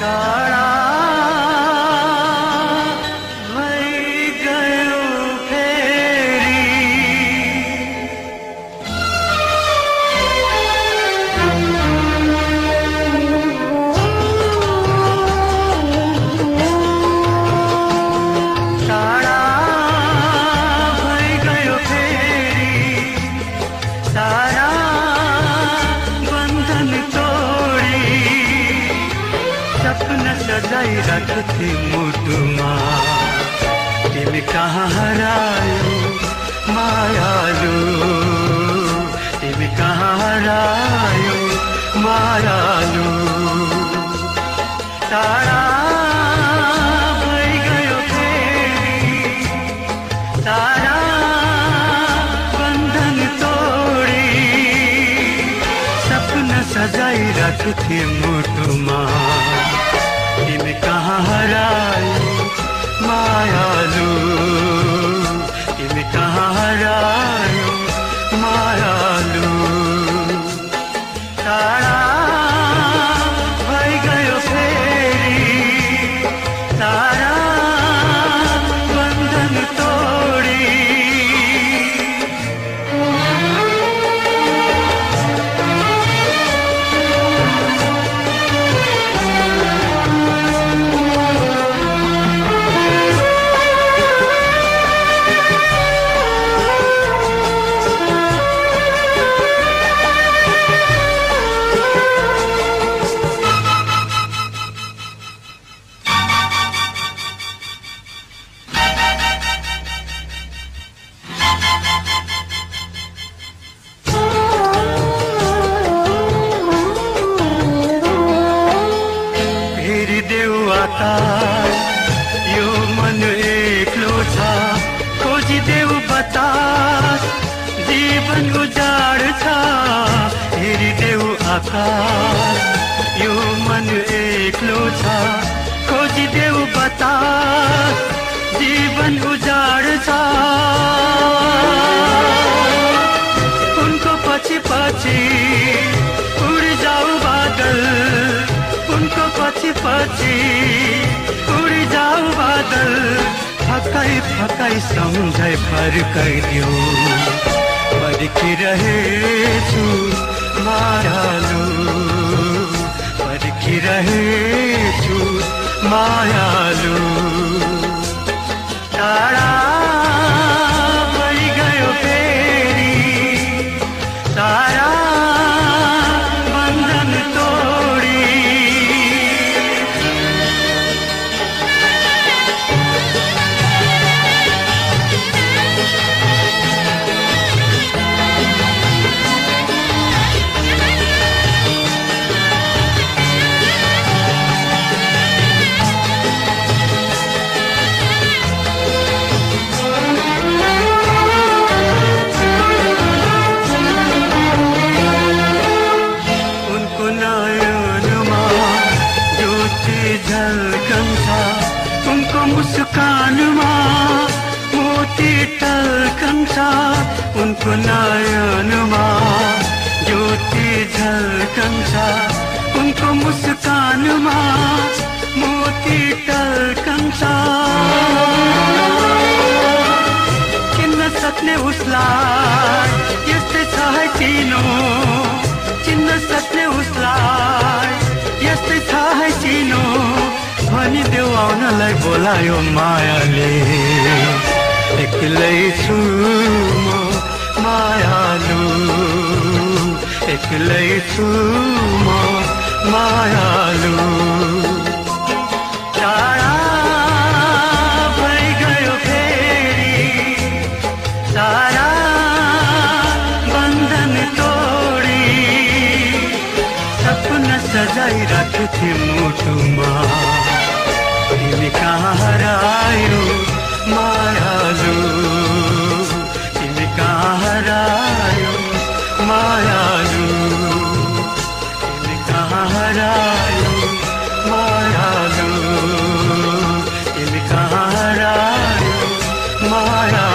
टाढा सपना सजाइराख्थे मुटुमा। तिमी कहाँ हरायो मायालु? तिमी कहाँ हरायो मायालु? टाढा भइगयो फेरि सारा बन्धन तोडी। सपना सजाइराख्थे मुटुमा। तिमी कहाँ हरायो देऊ यो मन एक्लो छ खोजिदेऊ बतास। जीवन उजाड छ फेरि देऊ आकाश। यो मन एक्लो छ खोजिदेऊ बतास। पछि उड जाऊ बादल फकाइ फकाइ सम्झाइ फर्काइदियो। पर्खिरहेछु मायालु। पर्खिरहेछु मायालु उनको नयनमा ज्योति झल्कन्छ उनको मुस्कानमा। मोती टल्कन्छ चिन्न सक्ने उसलाई यस्तै छ चिनो। चिन्न सक्ने उसलाई यस्तै छ है चिनो। भनिदेऊ आउनलाई बोलायो मायाले। एक्लै छु मायालु। एक्लै छु म मायालु। टाढा भइगयो फेरि। सारा बन्धन तोडी। सपना सजाइराख्थे मुटुमा तिमी कहाँ हरायो मायालु मायालु